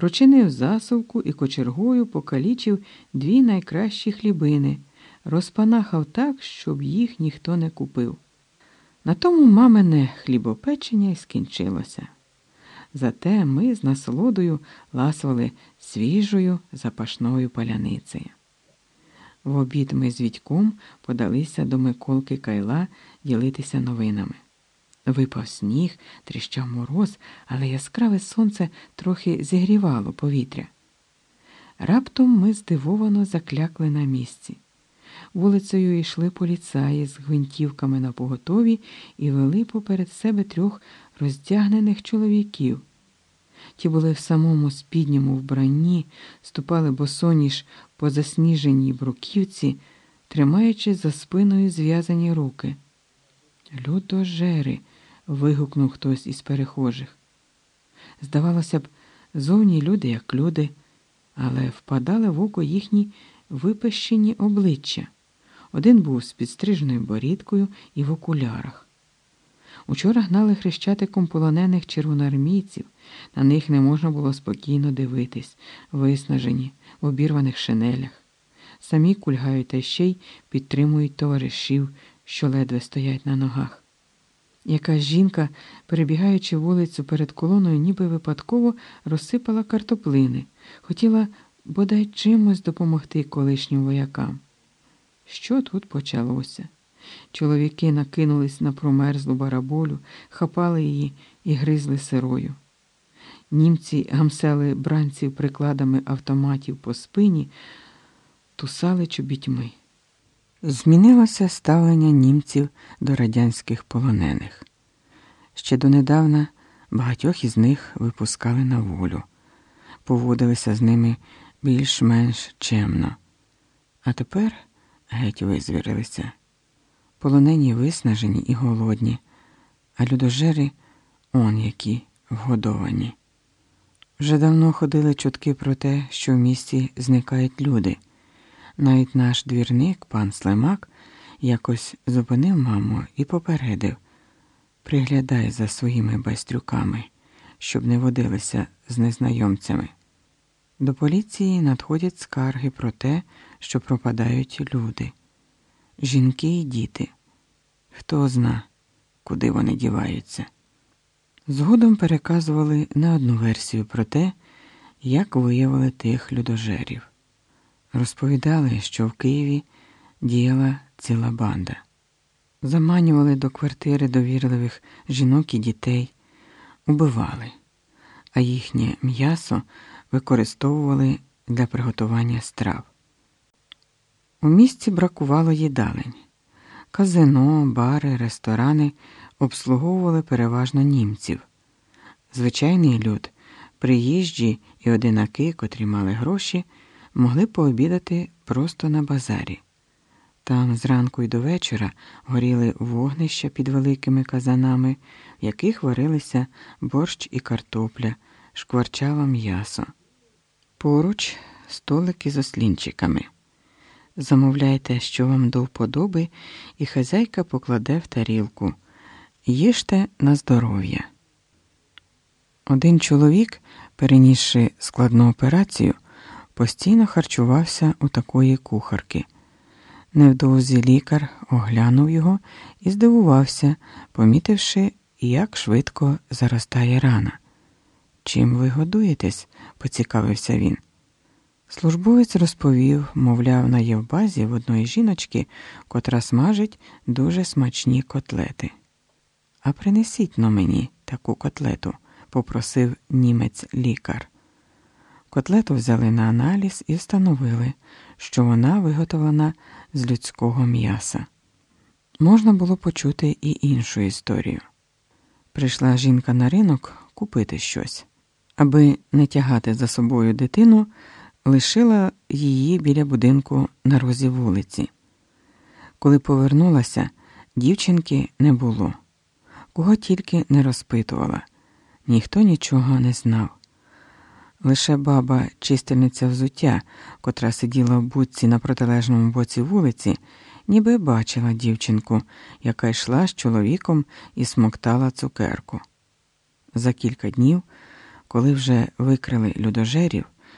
прочинив засувку і кочергою покалічив дві найкращі хлібини, розпанахав так, щоб їх ніхто не купив. На тому мамине хлібопечення й скінчилося. Зате ми з насолодою ласували свіжою запашною паляницею. В обід ми з Вітьком подалися до Миколки Кайла ділитися новинами. Випав сніг, тріщав мороз, але яскраве сонце трохи зігрівало повітря. Раптом ми здивовано заклякли на місці. Вулицею йшли поліцаї з гвинтівками на поготові і вели поперед себе трьох роздягнених чоловіків. Ті були в самому спідньому вбранні, ступали босоніж по засніженій бруківці, тримаючи за спиною зв'язані руки. Людожери. Вигукнув хтось із перехожих. Здавалося б, зовні люди, як люди, але впадали в око їхні випещені обличчя. Один був з підстриженою борідкою і в окулярах. Учора гнали хрещатиком полонених червоноармійців, на них не можна було спокійно дивитись, виснажені, в обірваних шинелях. Самі кульгають та ще й підтримують товаришів, що ледве стоять на ногах. Якась жінка, перебігаючи вулицю перед колоною, ніби випадково розсипала картоплини, хотіла бодай чимось допомогти колишнім воякам. Що тут почалося? Чоловіки накинулись на промерзлу бараболю, хапали її і гризли сирою. Німці гамсели бранців прикладами автоматів по спині, тусали чобітьми. Змінилося ставлення німців до радянських полонених. Ще донедавна багатьох із них випускали на волю, поводилися з ними більш-менш чемно, а тепер геть визвірилися. Полонені виснажені і голодні, а людожери он які вгодовані. Вже давно ходили чутки про те, що в місті зникають люди. Навіть наш двірник, пан Слимак, якось зупинив маму і попередив приглядай за своїми байстрюками, щоб не водилися з незнайомцями. До поліції надходять скарги про те, що пропадають люди, жінки і діти. Хто зна, куди вони діваються. Згодом переказували не одну версію про те, як виявили тих людожерів. Розповідали, що в Києві діяла ціла банда. Заманювали до квартири довірливих жінок і дітей, убивали, а їхнє м'ясо використовували для приготування страв. У місті бракувало їдалень. Казино, бари, ресторани обслуговували переважно німців. Звичайний люд, приїжджі і одинаки, котрі мали гроші, могли пообідати просто на базарі. Там зранку й до вечора горіли вогнища під великими казанами, в яких варилися борщ і картопля, шкварчало м'ясо. Поруч столики з ослінчиками. Замовляйте, що вам до вподоби, і хазяйка покладе в тарілку. Їжте на здоров'я. Один чоловік, перенісши складну операцію, постійно харчувався у такої кухарки. Невдовзі лікар оглянув його і здивувався, помітивши, як швидко заростає рана. Чим ви годуєтесь? поцікавився він. Службовець розповів, мовляв, на Євбазі в одної жіночки, котра смажить дуже смачні котлети. А принесіть но мені таку котлету, попросив німець лікар. Котлету взяли на аналіз і встановили, що вона виготовлена з людського м'яса. Можна було почути і іншу історію. Прийшла жінка на ринок купити щось, аби не тягати за собою дитину лишила її біля будинку на розі вулиці. Коли повернулася, дівчинки не було, кого тільки не розпитувала, ніхто нічого не знав. Лише баба, чистильниця взуття, котра сиділа в будці на протилежному боці вулиці, ніби бачила дівчинку, яка йшла з чоловіком і смоктала цукерку. За кілька днів Коли вже викрили людожерів,